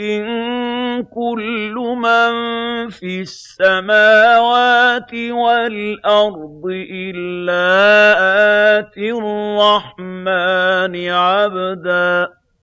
إِن كُلُّ مَن فِي السَّمَاوَاتِ وَالْأَرْضِ إِلَّا آتِي الرَّحْمَٰنِ عَبْدًا.